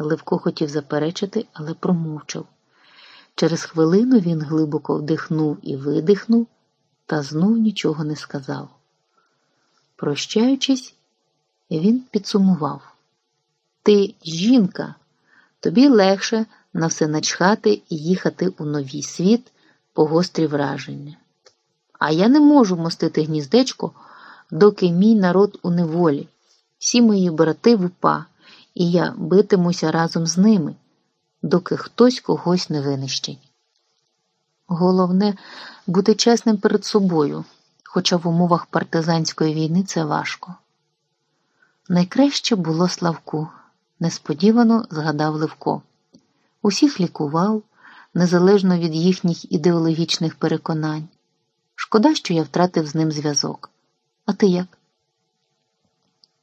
Левко хотів заперечити, але промовчав. Через хвилину він глибоко вдихнув і видихнув, та знов нічого не сказав. Прощаючись, він підсумував: Ти жінка, тобі легше на все начхати і їхати у новий світ по гострі враження. А я не можу мостити гніздечко, доки мій народ у неволі, всі мої брати в упа, і я битимуся разом з ними, доки хтось когось не винищить. Головне бути чесним перед собою, хоча в умовах партизанської війни це важко. Найкраще було Славку, несподівано згадав Левко. Усіх лікував, незалежно від їхніх ідеологічних переконань. Шкода, що я втратив з ним зв'язок. А ти як?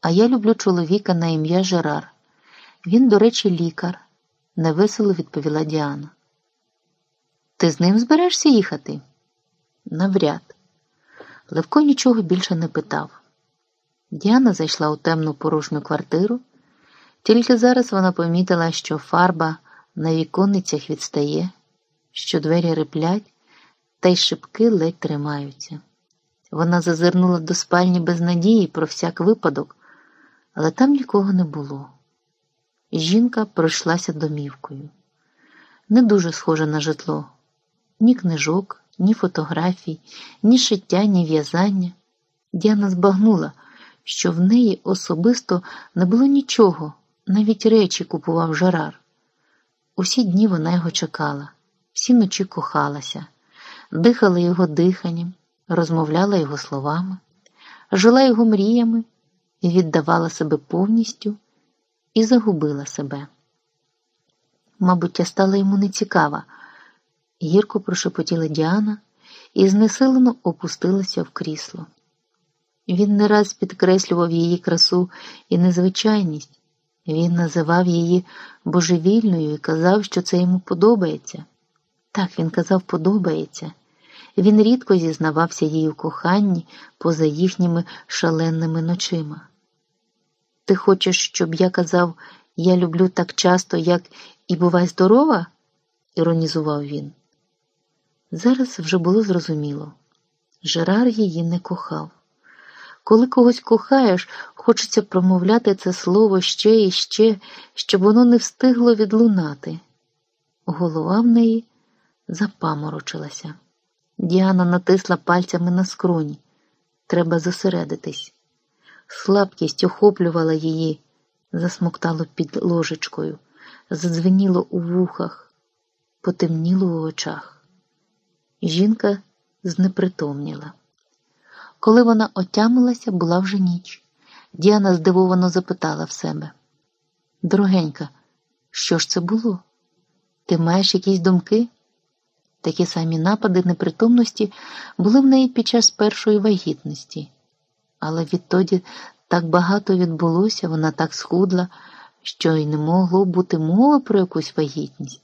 А я люблю чоловіка на ім'я Жерар. Він, до речі, лікар, невесело відповіла Діана. Ти з ним зберешся їхати? Навряд. Левко нічого більше не питав. Діана зайшла у темну порожню квартиру, тільки зараз вона помітила, що фарба на віконницях відстає, що двері риплять, та й шибки ледь тримаються. Вона зазирнула до спальні без надії про всяк випадок, але там нікого не було. Жінка пройшлася домівкою. Не дуже схоже на житло ні книжок, ні фотографій, ні шиття, ні в'язання. Діана збагнула, що в неї особисто не було нічого, навіть речі купував Жерар. Усі дні вона його чекала, всі ночі кохалася, дихала його диханням, розмовляла його словами, жила його мріями і віддавала себе повністю і загубила себе. Мабуть, я стала йому нецікава, гірко прошепотіла Діана і знесилено опустилася в крісло. Він не раз підкреслював її красу і незвичайність. Він називав її божевільною і казав, що це йому подобається. Так, він казав, подобається. Він рідко зізнавався їй у коханні поза їхніми шаленими ночима. Ти хочеш, щоб я казав, я люблю так часто, як і бувай здорова? іронізував він. Зараз вже було зрозуміло. Жерар її не кохав. Коли когось кохаєш, хочеться промовляти це слово ще і ще, щоб воно не встигло відлунати. Голова в неї запаморочилася. Діана натисла пальцями на скроні. Треба зосередитись. Слабкість охоплювала її, засмоктало під ложечкою, задзвеніло у вухах, потемніло у очах. Жінка знепритомніла. Коли вона отямилася, була вже ніч. Діана здивовано запитала в себе: Дорогенька, що ж це було? Ти маєш якісь думки? Такі самі напади непритомності були в неї під час першої вагітності, але відтоді так багато відбулося, вона так схудла, що й не могло бути мови про якусь вагітність.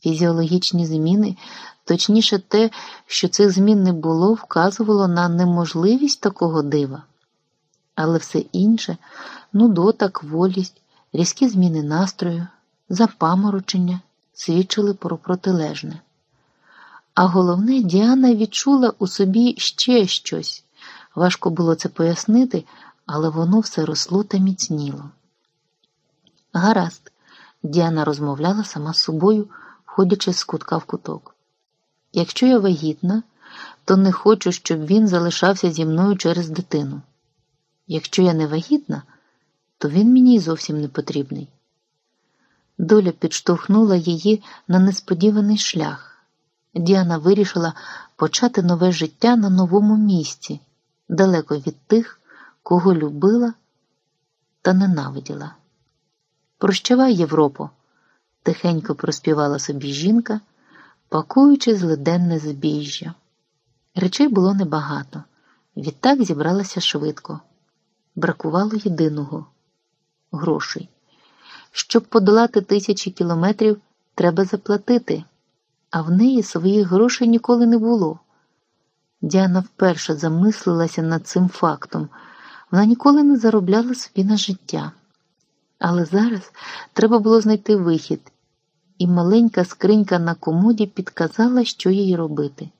Фізіологічні зміни, точніше, те, що цих змін не було, вказувало на неможливість такого дива. Але все інше нудота, кволість, різкі зміни настрою, запаморочення свідчили про протилежне. А головне, Діана відчула у собі ще щось. Важко було це пояснити, але воно все росло та міцніло. Гаразд, Діана розмовляла сама з собою, ходячи з кутка в куток. Якщо я вагітна, то не хочу, щоб він залишався зі мною через дитину. Якщо я не вагітна, то він мені й зовсім не потрібний. Доля підштовхнула її на несподіваний шлях. Діана вирішила почати нове життя на новому місці, далеко від тих, кого любила та ненавиділа. Прощавай, Європо, тихенько проспівала собі жінка, пакуючи злиденне збіжжя. Речей було небагато, відтак зібралася швидко. Бракувало єдиного грошей. Щоб подолати тисячі кілометрів, треба заплатити, а в неї своїх грошей ніколи не було. Діана вперше замислилася над цим фактом. Вона ніколи не заробляла собі на життя. Але зараз треба було знайти вихід, і маленька скринька на комоді підказала, що їй робити.